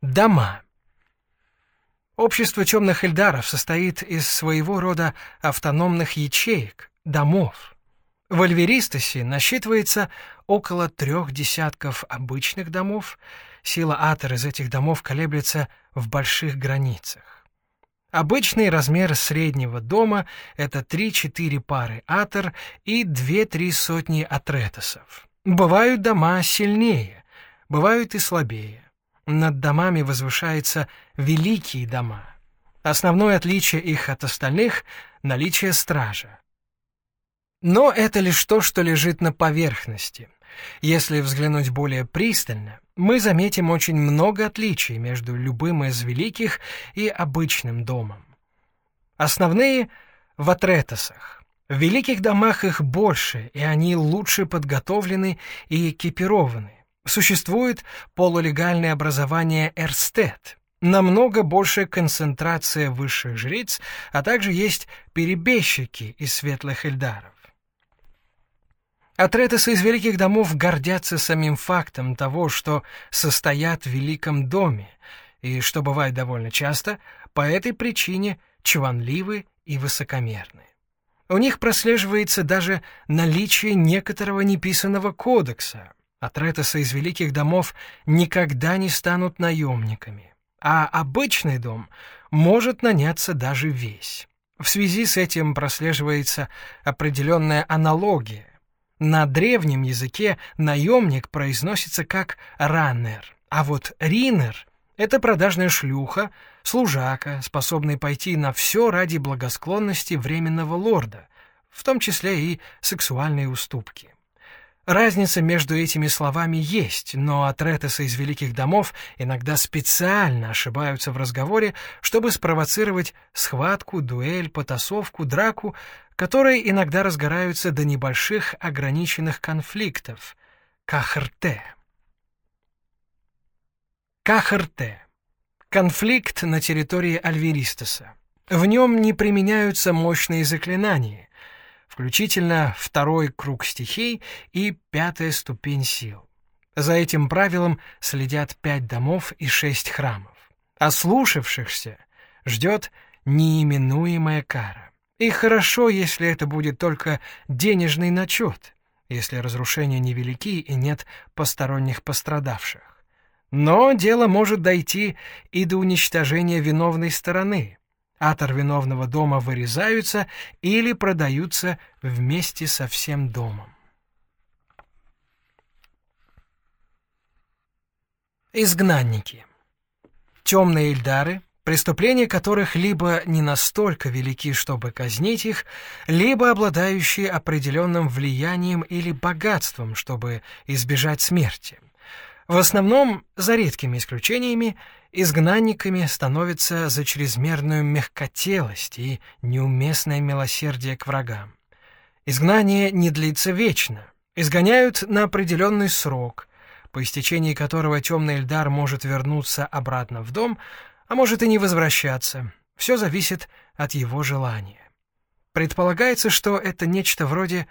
Дома. Общество темных эльдаров состоит из своего рода автономных ячеек, домов. В Альверистосе насчитывается около трех десятков обычных домов, сила атор из этих домов колеблется в больших границах. Обычный размер среднего дома — это 3-4 пары атор и 2-3 сотни атретосов. Бывают дома сильнее, бывают и слабее. Над домами возвышаются великие дома. Основное отличие их от остальных — наличие стража. Но это лишь то, что лежит на поверхности. Если взглянуть более пристально, мы заметим очень много отличий между любым из великих и обычным домом. Основные — в атретосах. В великих домах их больше, и они лучше подготовлены и экипированы существует полулегальное образование Эрстед, намного большая концентрация высших жриц, а также есть перебежчики из светлых эльдаров. Атретесы из великих домов гордятся самим фактом того, что состоят в великом доме, и, что бывает довольно часто, по этой причине чванливы и высокомерны. У них прослеживается даже наличие некоторого неписанного кодекса, Атретесы из великих домов никогда не станут наемниками, а обычный дом может наняться даже весь. В связи с этим прослеживается определенная аналогия. На древнем языке наемник произносится как «раннер», а вот «ринер» — это продажная шлюха, служака, способный пойти на все ради благосклонности временного лорда, в том числе и сексуальные уступки. Разница между этими словами есть, но атретесы из великих домов иногда специально ошибаются в разговоре, чтобы спровоцировать схватку, дуэль, потасовку, драку, которые иногда разгораются до небольших ограниченных конфликтов. Кахрте. Кахрте. Конфликт на территории Альверистоса. В нем не применяются мощные заклинания, включительно второй круг стихий и пятая ступень сил. За этим правилом следят пять домов и шесть храмов. Ослушавшихся ждет неименуемая кара. И хорошо, если это будет только денежный начет, если разрушения невелики и нет посторонних пострадавших. Но дело может дойти и до уничтожения виновной стороны, Атор виновного дома вырезаются или продаются вместе со всем домом. Изгнанники. Темные Эльдары, преступления которых либо не настолько велики, чтобы казнить их, либо обладающие определенным влиянием или богатством, чтобы избежать смерти. В основном, за редкими исключениями, изгнанниками становятся за чрезмерную мягкотелость и неуместное милосердие к врагам. Изгнание не длится вечно. Изгоняют на определенный срок, по истечении которого темный Эльдар может вернуться обратно в дом, а может и не возвращаться. Все зависит от его желания. Предполагается, что это нечто вроде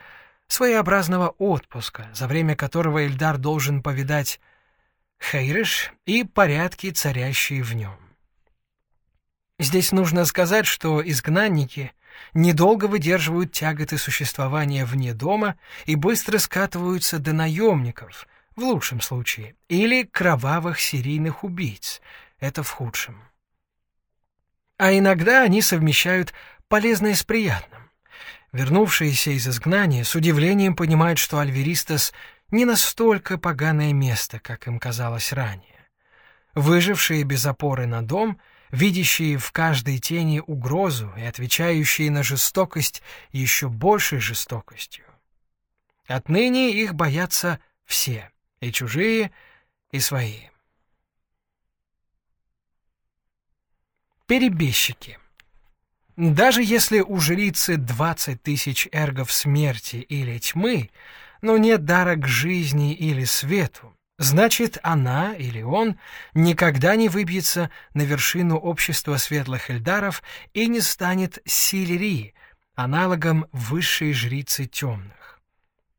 своеобразного отпуска, за время которого Эльдар должен повидать Хейриш и порядки, царящие в нем. Здесь нужно сказать, что изгнанники недолго выдерживают тяготы существования вне дома и быстро скатываются до наемников, в лучшем случае, или кровавых серийных убийц, это в худшем. А иногда они совмещают полезное с приятным. Вернувшиеся из изгнания с удивлением понимают, что Альверистас не настолько поганое место, как им казалось ранее. Выжившие без опоры на дом, видящие в каждой тени угрозу и отвечающие на жестокость еще большей жестокостью. Отныне их боятся все, и чужие, и свои. Перебежчики. Даже если у жрицы 20 тысяч эргов смерти или тьмы, но нет дара к жизни или свету, значит, она или он никогда не выбьется на вершину общества светлых эльдаров и не станет силери, аналогом высшей жрицы темных.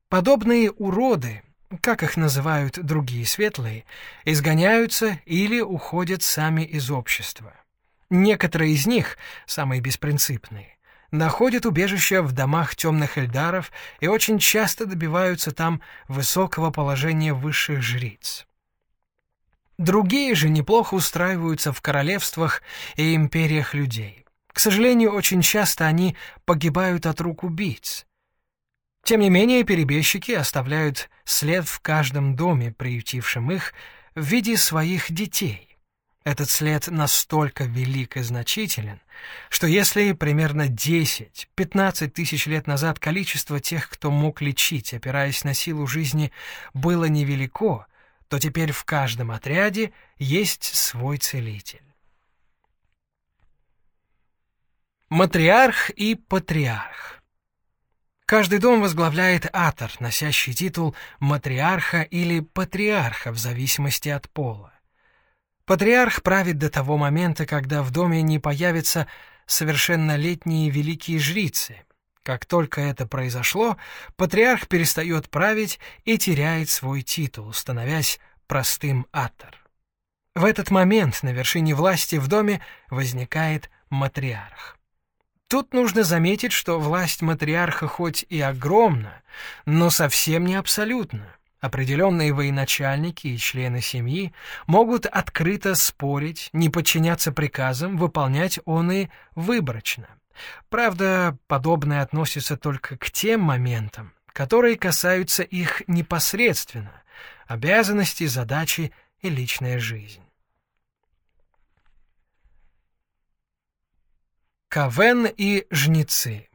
Подобные уроды как их называют другие светлые, изгоняются или уходят сами из общества. Некоторые из них, самые беспринципные, находят убежище в домах темных эльдаров и очень часто добиваются там высокого положения высших жриц. Другие же неплохо устраиваются в королевствах и империях людей. К сожалению, очень часто они погибают от рук убийц. Тем не менее, перебежчики оставляют след в каждом доме, приютившем их, в виде своих детей. Этот след настолько велик и значителен, что если примерно 10-15 тысяч лет назад количество тех, кто мог лечить, опираясь на силу жизни, было невелико, то теперь в каждом отряде есть свой целитель. Матриарх и патриарх Каждый дом возглавляет атор, носящий титул матриарха или патриарха в зависимости от пола. Патриарх правит до того момента, когда в доме не появятся совершеннолетние великие жрицы. Как только это произошло, патриарх перестает править и теряет свой титул, становясь простым атор. В этот момент на вершине власти в доме возникает матриарх. Тут нужно заметить, что власть матриарха хоть и огромна, но совсем не абсолютна. Определенные военачальники и члены семьи могут открыто спорить, не подчиняться приказам, выполнять он и выборочно. Правда, подобное относится только к тем моментам, которые касаются их непосредственно, обязанности, задачи и личная жизнь. Кавен и жнецы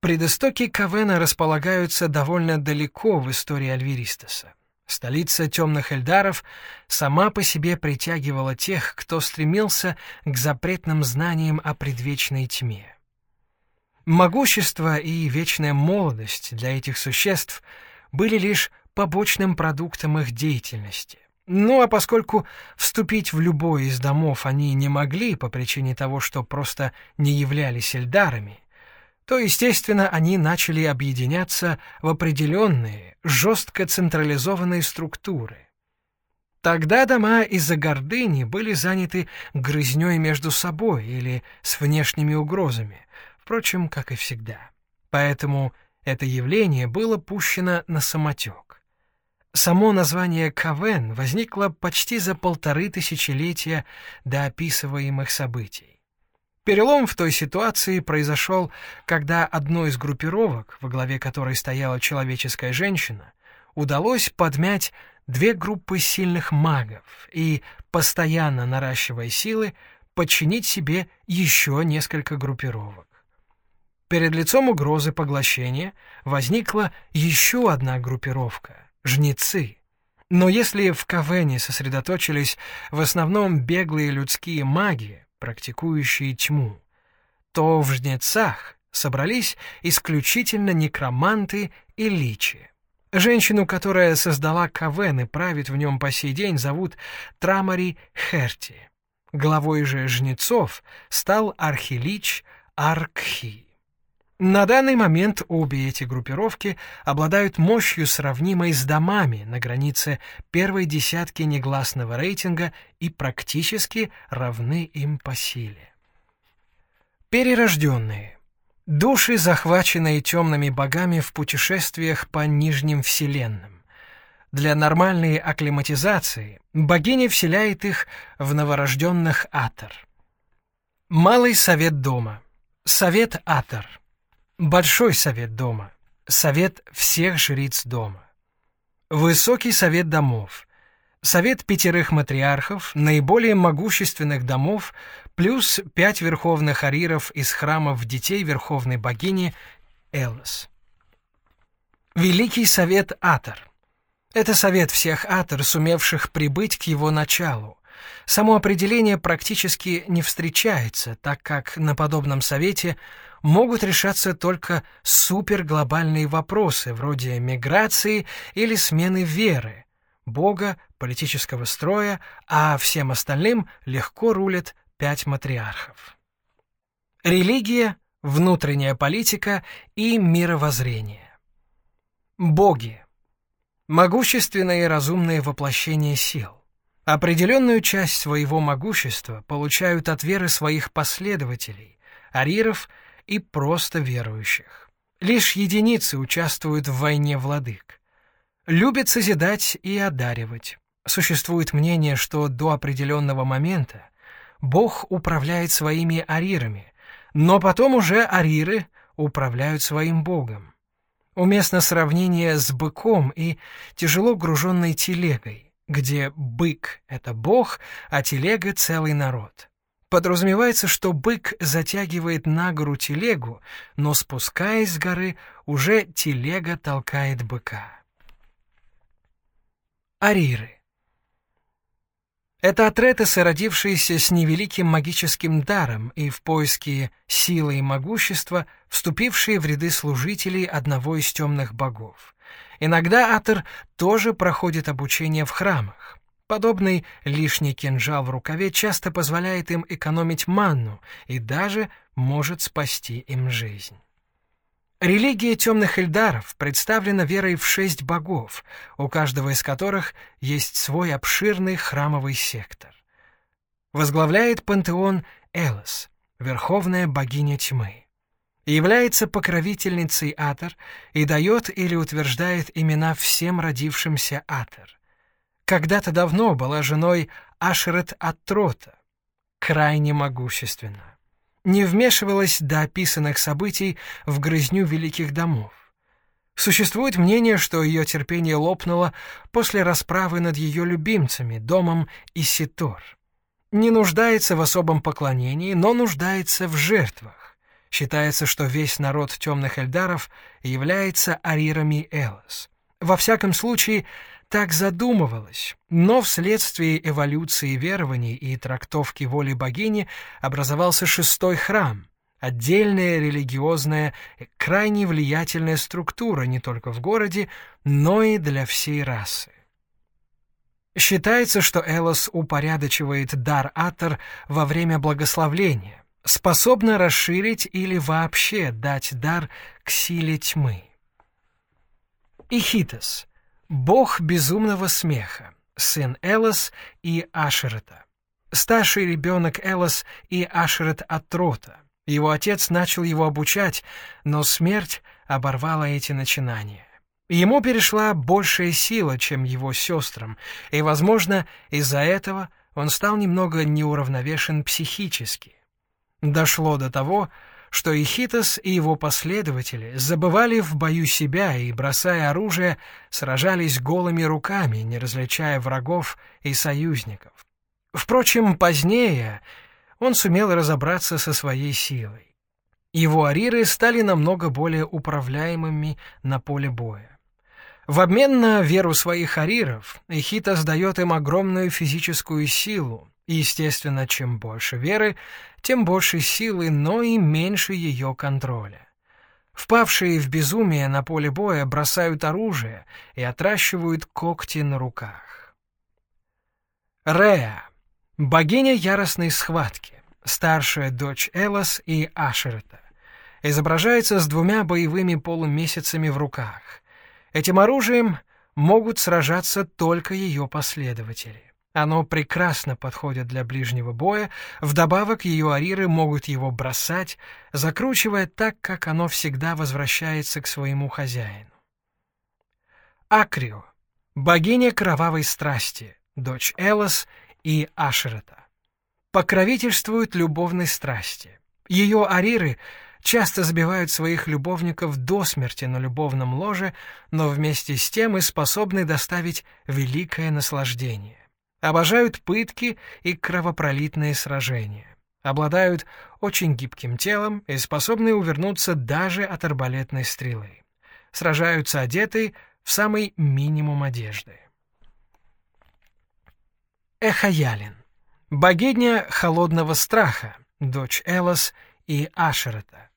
Предыстоки Кавена располагаются довольно далеко в истории Альверистоса. Столица темных эльдаров сама по себе притягивала тех, кто стремился к запретным знаниям о предвечной тьме. Могущество и вечная молодость для этих существ были лишь побочным продуктом их деятельности. Ну а поскольку вступить в любой из домов они не могли по причине того, что просто не являлись эльдарами, то, естественно, они начали объединяться в определенные, жестко централизованные структуры. Тогда дома из-за гордыни были заняты грызней между собой или с внешними угрозами, впрочем, как и всегда. Поэтому это явление было пущено на самотек. Само название Кавен возникло почти за полторы тысячелетия до описываемых событий. Перелом в той ситуации произошел, когда одной из группировок, во главе которой стояла человеческая женщина, удалось подмять две группы сильных магов и, постоянно наращивая силы, подчинить себе еще несколько группировок. Перед лицом угрозы поглощения возникла еще одна группировка — жнецы. Но если в Кавене сосредоточились в основном беглые людские маги, практикующие тьму, то в жнецах собрались исключительно некроманты и личи. Женщину, которая создала Кавен и правит в нем по сей день, зовут Трамари Херти. Главой же жнецов стал архилич Аркхи. На данный момент обе эти группировки обладают мощью, сравнимой с домами на границе первой десятки негласного рейтинга и практически равны им по силе. Перерожденные. Души, захваченные темными богами в путешествиях по нижним вселенным. Для нормальной акклиматизации богиня вселяет их в новорожденных Атор. Малый совет дома. Совет Атор. Большой совет дома. Совет всех жриц дома. Высокий совет домов. Совет пятерых матриархов, наиболее могущественных домов, плюс пять верховных ариров из храмов детей верховной богини Элос. Великий совет Атор. Это совет всех Атор, сумевших прибыть к его началу. Само определение практически не встречается, так как на подобном совете – могут решаться только суперглобальные вопросы вроде миграции или смены веры, бога, политического строя, а всем остальным легко рулят пять матриархов. Религия, внутренняя политика и мировоззрение. Боги. Могущественное и разумное воплощение сил. Определенную часть своего могущества получают от веры своих последователей, ариров и просто верующих. Лишь единицы участвуют в войне владык. Любят созидать и одаривать. Существует мнение, что до определенного момента Бог управляет своими арирами, но потом уже ариры управляют своим Богом. Уместно сравнение с быком и тяжело груженной телегой, где бык — это Бог, а телега — целый народ. Подразумевается, что бык затягивает на гору телегу, но спускаясь с горы, уже телега толкает быка. Ариры это атретесы, родившиеся с невеликим магическим даром и в поиске силы и могущества, вступившие в ряды служителей одного из темных богов. Иногда Атер тоже проходит обучение в храмах. Подобный лишний кинжал в рукаве часто позволяет им экономить манну и даже может спасти им жизнь. Религия темных эльдаров представлена верой в шесть богов, у каждого из которых есть свой обширный храмовый сектор. Возглавляет пантеон Элос, верховная богиня тьмы. Является покровительницей Атор и дает или утверждает имена всем родившимся Атор. Когда-то давно была женой Ашерет Атрота, крайне могущественна не вмешивалась до описанных событий в грызню великих домов. Существует мнение, что ее терпение лопнуло после расправы над ее любимцами, домом Иситор. Не нуждается в особом поклонении, но нуждается в жертвах. Считается, что весь народ темных эльдаров является арирами Элос. Во всяком случае, так задумывалось, но вследствие эволюции верований и трактовки воли богини образовался шестой храм, отдельная религиозная, крайне влиятельная структура не только в городе, но и для всей расы. Считается, что Элос упорядочивает дар Атор во время благословления, способна расширить или вообще дать дар к силе тьмы. Ихитос — Бог безумного смеха, сын Элос и Ашерета. Старший ребенок Элос и Ашерет от Трота. Его отец начал его обучать, но смерть оборвала эти начинания. Ему перешла большая сила, чем его сестрам, и, возможно, из-за этого он стал немного неуравновешен психически. Дошло до того, что Ихитос и его последователи забывали в бою себя и, бросая оружие, сражались голыми руками, не различая врагов и союзников. Впрочем, позднее он сумел разобраться со своей силой. Его ариры стали намного более управляемыми на поле боя. В обмен на веру своих ариров Эхитос дает им огромную физическую силу, и, естественно, чем больше веры, тем больше силы, но и меньше ее контроля. Впавшие в безумие на поле боя бросают оружие и отращивают когти на руках. Реа — богиня яростной схватки, старшая дочь Элос и Ашерета. Изображается с двумя боевыми полумесяцами в руках. Этим оружием могут сражаться только ее последователи. Оно прекрасно подходит для ближнего боя, вдобавок ее ариры могут его бросать, закручивая так, как оно всегда возвращается к своему хозяину. Акрио — богиня кровавой страсти, дочь Элос и Ашерета. Покровительствует любовной страсти. Ее ариры часто забивают своих любовников до смерти на любовном ложе, но вместе с тем и способны доставить великое наслаждение обожают пытки и кровопролитные сражения, обладают очень гибким телом и способны увернуться даже от арбалетной стрелы. Сражаются одеты в самый минимум одежды. Эхаялин. Богиня холодного страха, дочь Элос и Ашерета.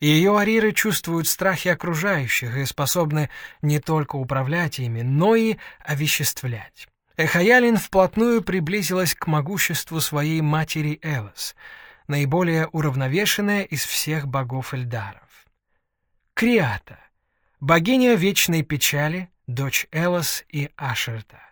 Ее ариры чувствуют страхи окружающих и способны не только управлять ими, но и овеществлять. Эхаялин вплотную приблизилась к могуществу своей матери Элос, наиболее уравновешенная из всех богов Эльдаров. Криата — богиня вечной печали, дочь Элос и Ашерта.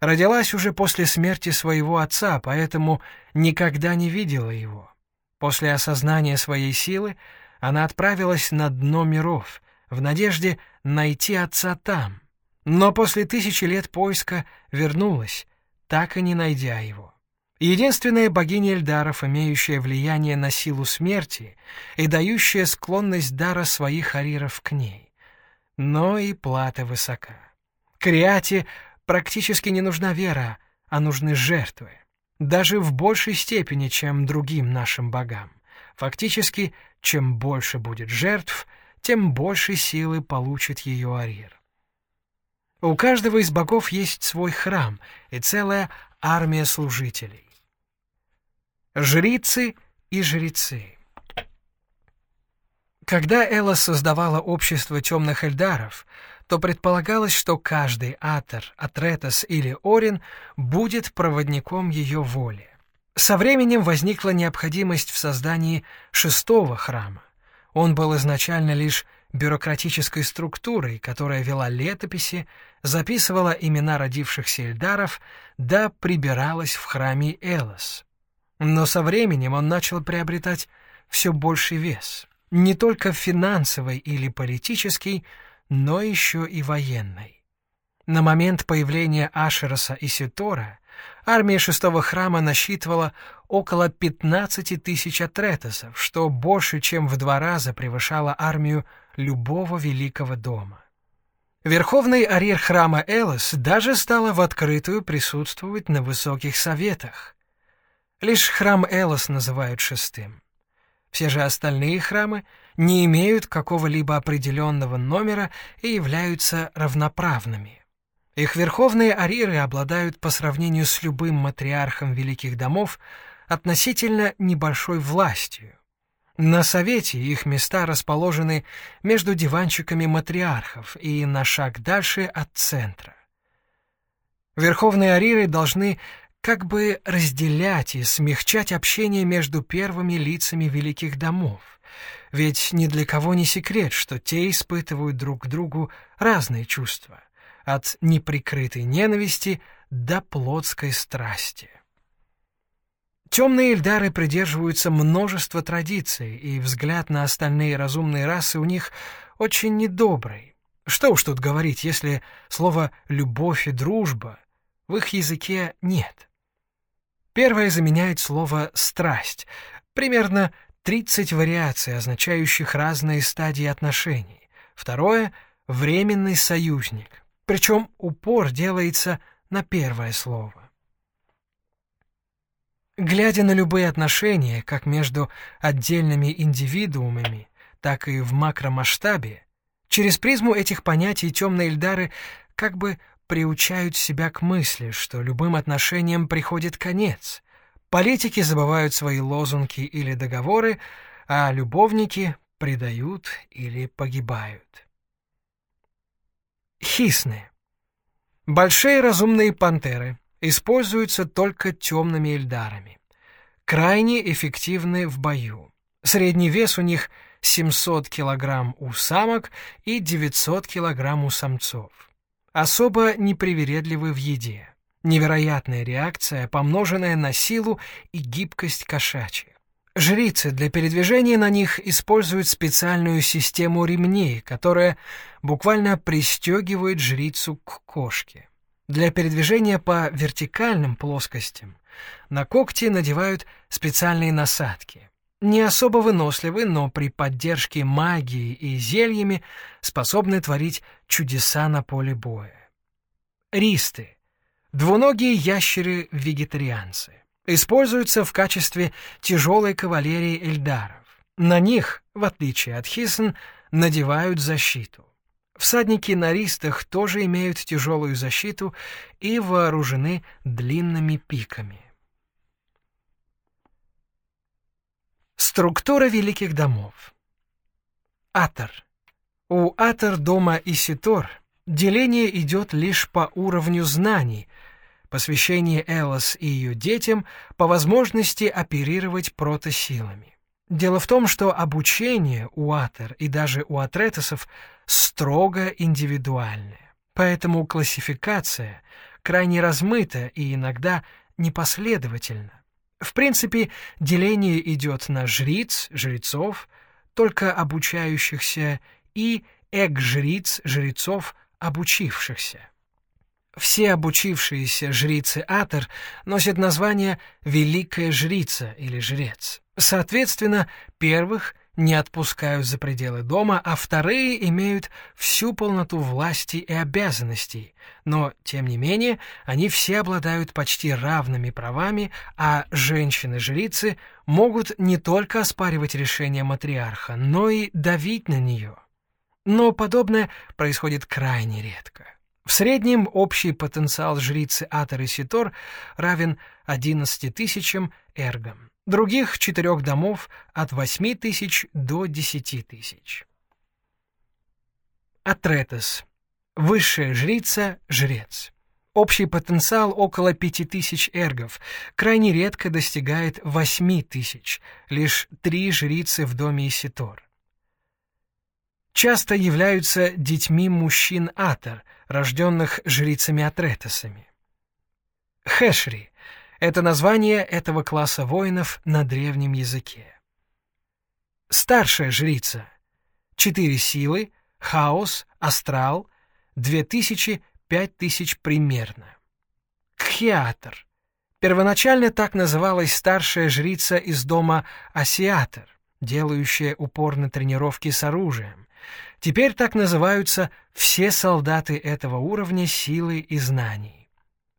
Родилась уже после смерти своего отца, поэтому никогда не видела его. После осознания своей силы она отправилась на дно миров, в надежде найти отца там. Но после тысячи лет поиска вернулась, так и не найдя его. Единственная богиня Эльдаров, имеющая влияние на силу смерти и дающая склонность дара своих ариров к ней. Но и плата высока. Криате практически не нужна вера, а нужны жертвы. Даже в большей степени, чем другим нашим богам. Фактически, чем больше будет жертв, тем больше силы получит ее Арир. У каждого из богов есть свой храм и целая армия служителей. Жрицы и жрецы. Когда Элла создавала общество темных эльдаров, то предполагалось, что каждый Атер, Атретос или Орин будет проводником ее воли. Со временем возникла необходимость в создании шестого храма. Он был изначально лишь бюрократической структурой, которая вела летописи, записывала имена родившихся эльдаров, да прибиралась в храме Элос. Но со временем он начал приобретать все больший вес, не только финансовый или политический, но еще и военный. На момент появления Ашероса и Ситора армия шестого храма насчитывала около 15 тысяч атретосов, что больше, чем в два раза превышало армию любого великого дома. Верховный арир храма Элос даже стала в открытую присутствовать на высоких советах, Лишь храм Элос называют шестым. Все же остальные храмы не имеют какого-либо определенного номера и являются равноправными. Их верховные ариры обладают по сравнению с любым матриархом великих домов относительно небольшой властью. На совете их места расположены между диванчиками матриархов и на шаг дальше от центра. Верховные ариры должны как бы разделять и смягчать общение между первыми лицами великих домов. Ведь ни для кого не секрет, что те испытывают друг к другу разные чувства, от неприкрытой ненависти до плотской страсти. Темные эльдары придерживаются множества традиций, и взгляд на остальные разумные расы у них очень недобрый. Что уж тут говорить, если слова «любовь» и «дружба» в их языке нет. Первое заменяет слово «страсть», примерно 30 вариаций, означающих разные стадии отношений. Второе — временный союзник, причем упор делается на первое слово. Глядя на любые отношения, как между отдельными индивидуумами, так и в макромасштабе, через призму этих понятий темные Эльдары как бы приучают себя к мысли, что любым отношениям приходит конец. Политики забывают свои лозунги или договоры, а любовники предают или погибают. Хисны. Большие разумные пантеры используются только темными эльдарами. Крайне эффективны в бою. Средний вес у них 700 килограмм у самок и 900 килограмм у самцов особо непривередливы в еде. Невероятная реакция, помноженная на силу и гибкость кошачья. Жрицы для передвижения на них используют специальную систему ремней, которая буквально пристегивает жрицу к кошке. Для передвижения по вертикальным плоскостям на когти надевают специальные насадки не особо выносливы, но при поддержке магии и зельями способны творить чудеса на поле боя. Ристы — двуногие ящеры-вегетарианцы. Используются в качестве тяжелой кавалерии эльдаров. На них, в отличие от хисн, надевают защиту. Всадники на ристах тоже имеют тяжелую защиту и вооружены длинными пиками. Структура великих домов. Атор. У Атор дома Иситор деление идет лишь по уровню знаний, посвящение Элос и ее детям по возможности оперировать протосилами. Дело в том, что обучение у Атор и даже у Атретосов строго индивидуальное. Поэтому классификация крайне размыта и иногда непоследовательна. В принципе, деление идет на жриц, жрецов, только обучающихся, и эк-жриц, жрецов, обучившихся. Все обучившиеся жрицы Атер носят название «великая жрица» или «жрец». Соответственно, первых не отпускают за пределы дома, а вторые имеют всю полноту власти и обязанностей, но, тем не менее, они все обладают почти равными правами, а женщины-жрицы могут не только оспаривать решение матриарха, но и давить на нее. Но подобное происходит крайне редко. В среднем общий потенциал жрицы Атор и Ситор равен 11 тысячам эргам. Других четырех домов от 8 тысяч до 10 тысяч. Атретес. Высшая жрица — жрец. Общий потенциал около 5000 эргов, крайне редко достигает 8000, лишь три жрицы в доме Иситор. Часто являются детьми мужчин Атор, рожденных жрицами-атретесами. Хэшри — это название этого класса воинов на древнем языке. Старшая жрица — четыре силы, хаос, астрал, две тысячи, пять тысяч примерно. Кхиатр. Первоначально так называлась старшая жрица из дома Асиатр, делающая упор на тренировки с оружием, Теперь так называются все солдаты этого уровня силы и знаний.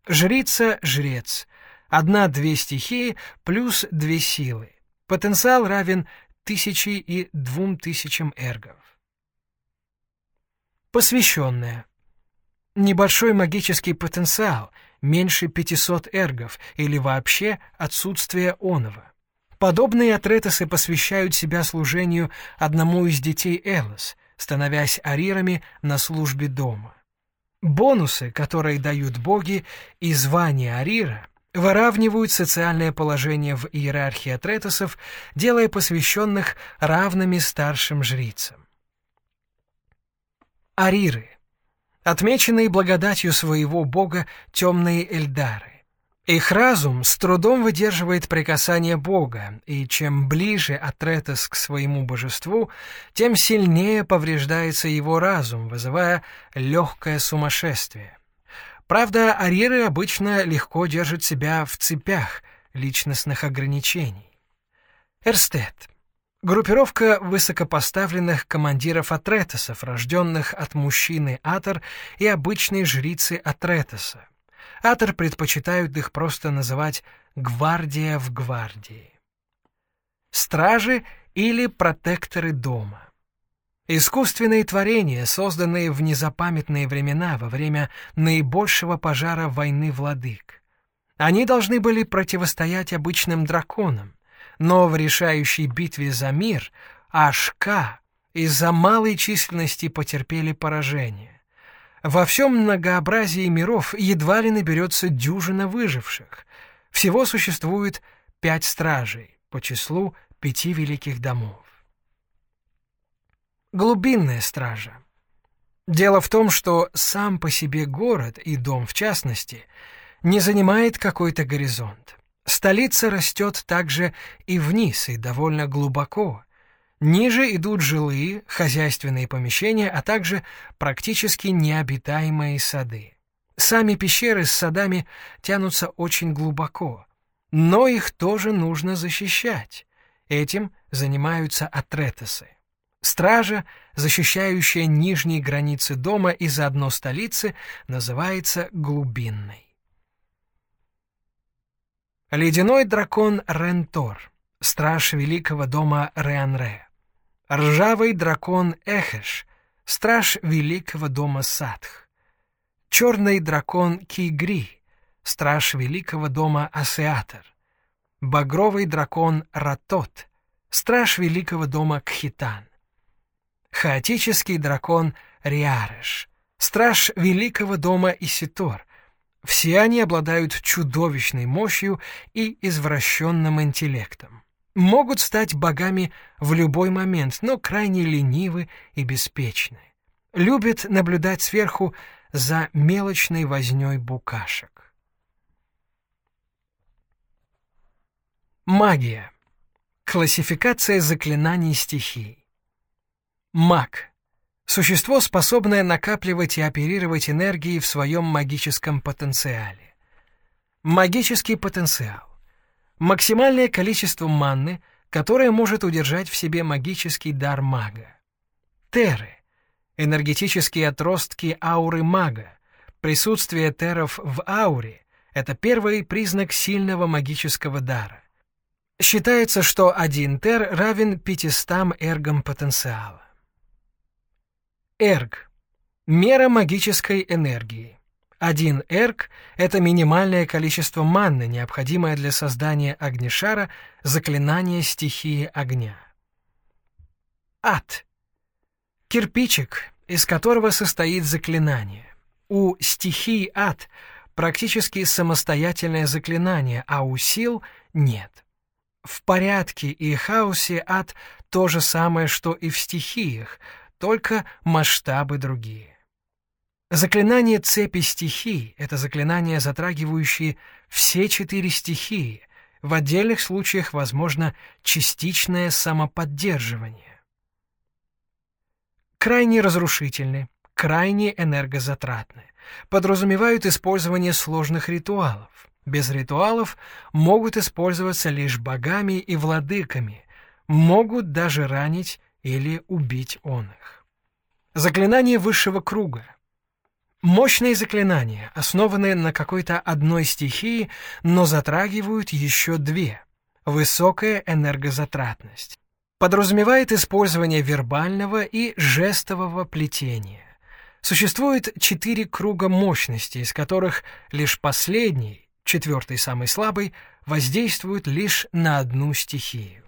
Жрица — жрец. Одна-две стихии плюс две силы. Потенциал равен тысячи и двум тысячам эргов. Посвященная. Небольшой магический потенциал, меньше 500 эргов или вообще отсутствие оного. Подобные атретесы посвящают себя служению одному из детей Элос, становясь арирами на службе дома. Бонусы, которые дают боги, и звание арира выравнивают социальное положение в иерархии атретосов, делая посвященных равными старшим жрицам. Ариры — отмеченные благодатью своего бога темные эльдары. Их разум с трудом выдерживает прикасание Бога, и чем ближе Атретес к своему божеству, тем сильнее повреждается его разум, вызывая легкое сумасшествие. Правда, ариры обычно легко держат себя в цепях личностных ограничений. Эрстед. Группировка высокопоставленных командиров Атретесов, рожденных от мужчины Атор и обычной жрицы Атретеса. Атор предпочитают их просто называть «гвардия в гвардии». Стражи или протекторы дома. Искусственные творения, созданные в незапамятные времена во время наибольшего пожара войны владык. Они должны были противостоять обычным драконам, но в решающей битве за мир Ашка из-за малой численности потерпели поражение. Во всем многообразии миров едва ли наберется дюжина выживших. Всего существует пять стражей по числу пяти великих домов. Глубинная стража. Дело в том, что сам по себе город, и дом в частности, не занимает какой-то горизонт. Столица растет также и вниз, и довольно глубоко, Ниже идут жилые, хозяйственные помещения, а также практически необитаемые сады. Сами пещеры с садами тянутся очень глубоко, но их тоже нужно защищать. Этим занимаются атретесы. Стража, защищающая нижние границы дома и заодно столицы, называется глубинной. Ледяной дракон Рентор, страж великого дома Реанре. Ржавый дракон Эхеш, страж великого дома Садх. Черный дракон Кигри, страж великого дома Асеатор. Багровый дракон Ратот, страж великого дома Кхитан. Хаотический дракон Риареш, страж великого дома Иситор. Все они обладают чудовищной мощью и извращенным интеллектом могут стать богами в любой момент, но крайне ленивы и беспечны. Любят наблюдать сверху за мелочной вознёй букашек. Магия. Классификация заклинаний стихий. Маг. Существо, способное накапливать и оперировать энергией в своем магическом потенциале. Магический потенциал. Максимальное количество манны, которое может удержать в себе магический дар мага. Теры. Энергетические отростки ауры мага. Присутствие теров в ауре — это первый признак сильного магического дара. Считается, что один тер равен 500 эргам потенциала. Эрг — мера магической энергии. Один эрг — это минимальное количество манны, необходимое для создания огнешара, заклинания стихии огня. Ад — кирпичик, из которого состоит заклинание. У стихий ад практически самостоятельное заклинание, а у сил нет. В порядке и хаосе ад то же самое, что и в стихиях, только масштабы другие. Заклинание цепи стихий — это заклинания, затрагивающие все четыре стихии. В отдельных случаях возможно частичное самоподдерживание. Крайне разрушительны, крайне энергозатратны. Подразумевают использование сложных ритуалов. Без ритуалов могут использоваться лишь богами и владыками, могут даже ранить или убить он их. Заклинание высшего круга — Мощные заклинания, основанные на какой-то одной стихии, но затрагивают еще две. Высокая энергозатратность. Подразумевает использование вербального и жестового плетения. Существует четыре круга мощности, из которых лишь последний, четвертый самый слабый, воздействует лишь на одну стихию.